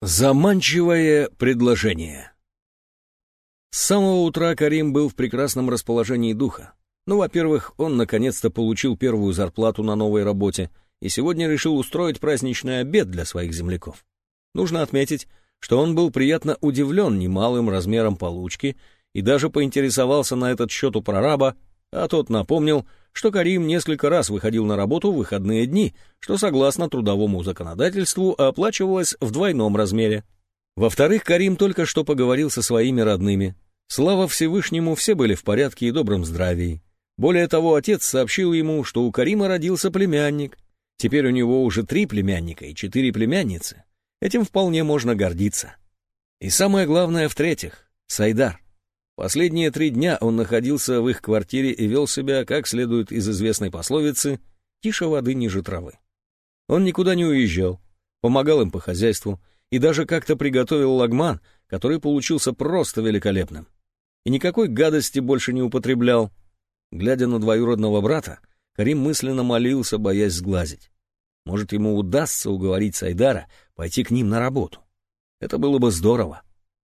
Заманчивое предложение. С самого утра Карим был в прекрасном расположении духа. Ну, во-первых, он наконец-то получил первую зарплату на новой работе и сегодня решил устроить праздничный обед для своих земляков. Нужно отметить, что он был приятно удивлен немалым размером получки и даже поинтересовался на этот счет у прораба, а тот напомнил, что Карим несколько раз выходил на работу в выходные дни, что согласно трудовому законодательству оплачивалось в двойном размере. Во-вторых, Карим только что поговорил со своими родными. Слава Всевышнему, все были в порядке и добром здравии. Более того, отец сообщил ему, что у Карима родился племянник. Теперь у него уже три племянника и четыре племянницы. Этим вполне можно гордиться. И самое главное, в-третьих, Сайдар. Последние три дня он находился в их квартире и вел себя, как следует из известной пословицы, «тише воды ниже травы». Он никуда не уезжал, помогал им по хозяйству и даже как-то приготовил лагман, который получился просто великолепным. И никакой гадости больше не употреблял. Глядя на двоюродного брата, Карим мысленно молился, боясь сглазить. Может, ему удастся уговорить Сайдара пойти к ним на работу. Это было бы здорово.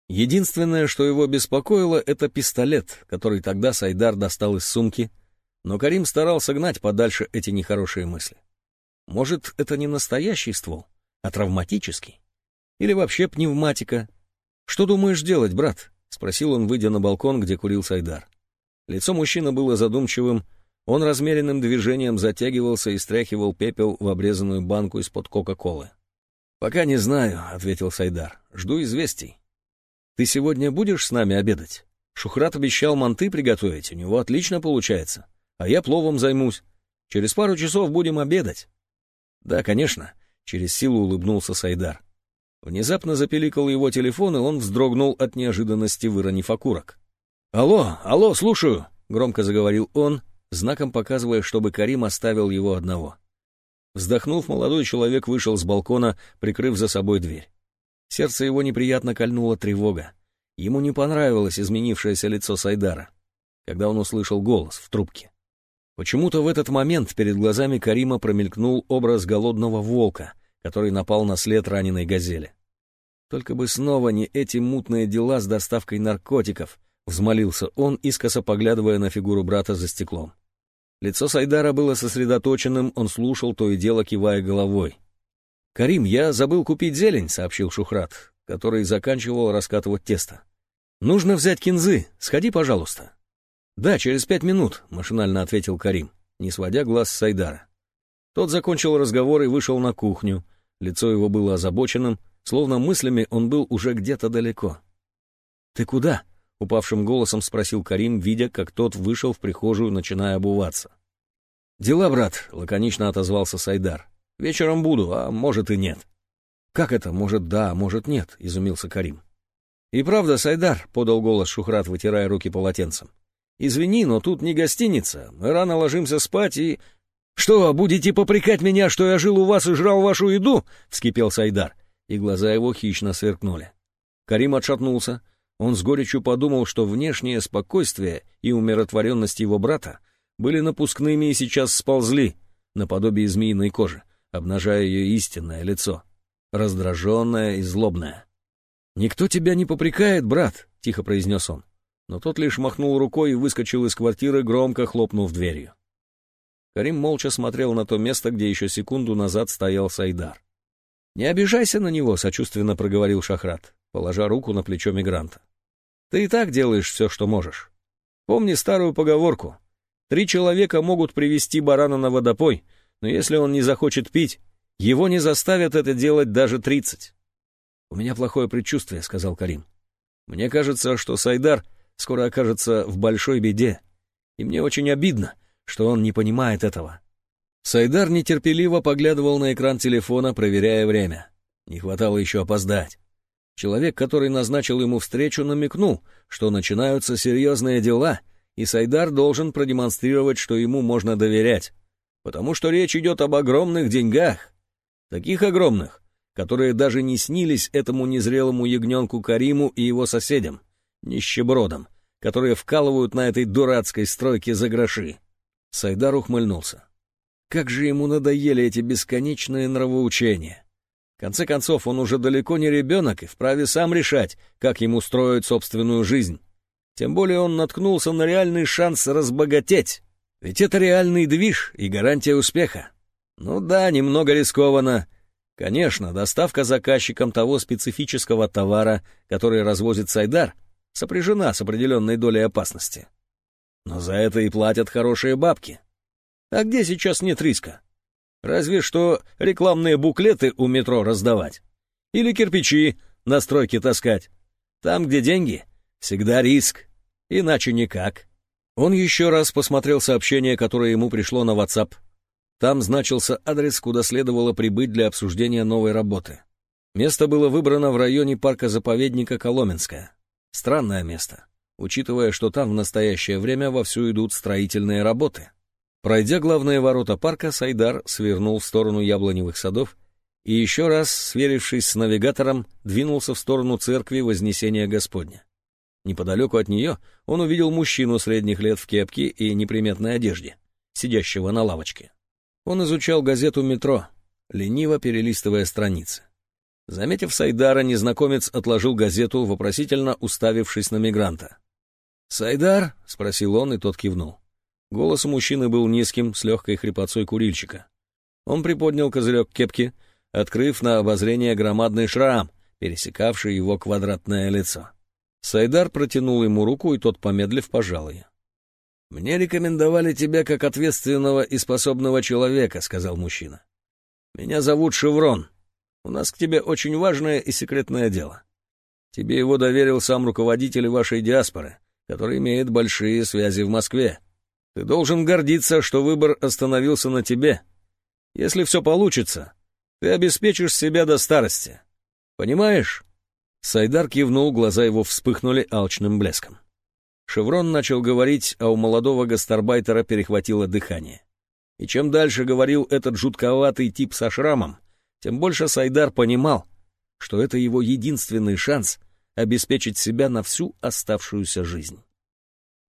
Единственное, что его беспокоило, это пистолет, который тогда Сайдар достал из сумки, но Карим старался гнать подальше эти нехорошие мысли. Может, это не настоящий ствол, а травматический? Или вообще пневматика? «Что думаешь делать, брат?» — спросил он, выйдя на балкон, где курил Сайдар. Лицо мужчины было задумчивым, он размеренным движением затягивался и стряхивал пепел в обрезанную банку из-под Кока-Колы. «Пока не знаю», — ответил Сайдар. «Жду известий». Ты сегодня будешь с нами обедать? Шухрат обещал манты приготовить, у него отлично получается. А я пловом займусь. Через пару часов будем обедать. Да, конечно, через силу улыбнулся Сайдар. Внезапно запеликал его телефон, и он вздрогнул от неожиданности, выронив окурок. «Алло, алло, слушаю!» — громко заговорил он, знаком показывая, чтобы Карим оставил его одного. Вздохнув, молодой человек вышел с балкона, прикрыв за собой дверь. Сердце его неприятно кольнула тревога. Ему не понравилось изменившееся лицо Сайдара, когда он услышал голос в трубке. Почему-то в этот момент перед глазами Карима промелькнул образ голодного волка, который напал на след раненой газели. Только бы снова не эти мутные дела с доставкой наркотиков, взмолился он, искоса поглядывая на фигуру брата за стеклом. Лицо Сайдара было сосредоточенным, он слушал, то и дело кивая головой. «Карим, я забыл купить зелень», — сообщил Шухрат, который заканчивал раскатывать тесто. «Нужно взять кинзы. Сходи, пожалуйста». «Да, через пять минут», — машинально ответил Карим, не сводя глаз с Сайдара. Тот закончил разговор и вышел на кухню. Лицо его было озабоченным, словно мыслями он был уже где-то далеко. «Ты куда?» — упавшим голосом спросил Карим, видя, как тот вышел в прихожую, начиная обуваться. «Дела, брат», — лаконично отозвался Сайдар. Вечером буду, а может и нет. Как это, может да, может нет, изумился Карим. И правда, Сайдар, подал голос Шухрат, вытирая руки полотенцем. Извини, но тут не гостиница. Мы рано ложимся спать и... Что, будете попрекать меня, что я жил у вас и жрал вашу еду? вскипел Сайдар, и глаза его хищно сверкнули. Карим отшатнулся. Он с горечью подумал, что внешнее спокойствие и умиротворенность его брата были напускными и сейчас сползли, наподобие змеиной кожи обнажая ее истинное лицо, раздраженное и злобное. «Никто тебя не попрекает, брат», — тихо произнес он. Но тот лишь махнул рукой и выскочил из квартиры, громко хлопнув дверью. Карим молча смотрел на то место, где еще секунду назад стоял Сайдар. «Не обижайся на него», — сочувственно проговорил Шахрат, положа руку на плечо мигранта. «Ты и так делаешь все, что можешь. Помни старую поговорку. Три человека могут привести барана на водопой, но если он не захочет пить, его не заставят это делать даже тридцать. «У меня плохое предчувствие», — сказал Карим. «Мне кажется, что Сайдар скоро окажется в большой беде, и мне очень обидно, что он не понимает этого». Сайдар нетерпеливо поглядывал на экран телефона, проверяя время. Не хватало еще опоздать. Человек, который назначил ему встречу, намекнул, что начинаются серьезные дела, и Сайдар должен продемонстрировать, что ему можно доверять потому что речь идет об огромных деньгах. Таких огромных, которые даже не снились этому незрелому ягненку Кариму и его соседям, нищебродам, которые вкалывают на этой дурацкой стройке за гроши. Сайдар ухмыльнулся. Как же ему надоели эти бесконечные нравоучения. В конце концов, он уже далеко не ребенок и вправе сам решать, как ему строить собственную жизнь. Тем более он наткнулся на реальный шанс разбогатеть. Ведь это реальный движ и гарантия успеха. Ну да, немного рискованно. Конечно, доставка заказчикам того специфического товара, который развозит Сайдар, сопряжена с определенной долей опасности. Но за это и платят хорошие бабки. А где сейчас нет риска? Разве что рекламные буклеты у метро раздавать. Или кирпичи на стройке таскать. Там, где деньги, всегда риск. Иначе никак. Он еще раз посмотрел сообщение, которое ему пришло на WhatsApp. Там значился адрес, куда следовало прибыть для обсуждения новой работы. Место было выбрано в районе парка-заповедника Коломенское. Странное место, учитывая, что там в настоящее время вовсю идут строительные работы. Пройдя главные ворота парка, Сайдар свернул в сторону яблоневых садов и еще раз, сверившись с навигатором, двинулся в сторону церкви Вознесения Господня. Неподалеку от нее он увидел мужчину средних лет в кепке и неприметной одежде, сидящего на лавочке. Он изучал газету «Метро», лениво перелистывая страницы. Заметив Сайдара, незнакомец отложил газету, вопросительно уставившись на мигранта. «Сайдар?» — спросил он, и тот кивнул. Голос мужчины был низким, с легкой хрипотцой курильщика. Он приподнял козырек кепки, открыв на обозрение громадный шрам, пересекавший его квадратное лицо. Сайдар протянул ему руку, и тот, помедлив, пожал ее. «Мне рекомендовали тебя как ответственного и способного человека», — сказал мужчина. «Меня зовут Шеврон. У нас к тебе очень важное и секретное дело. Тебе его доверил сам руководитель вашей диаспоры, который имеет большие связи в Москве. Ты должен гордиться, что выбор остановился на тебе. Если все получится, ты обеспечишь себя до старости. Понимаешь?» Сайдар кивнул, глаза его вспыхнули алчным блеском. Шеврон начал говорить, а у молодого гастарбайтера перехватило дыхание. И чем дальше говорил этот жутковатый тип со шрамом, тем больше Сайдар понимал, что это его единственный шанс обеспечить себя на всю оставшуюся жизнь.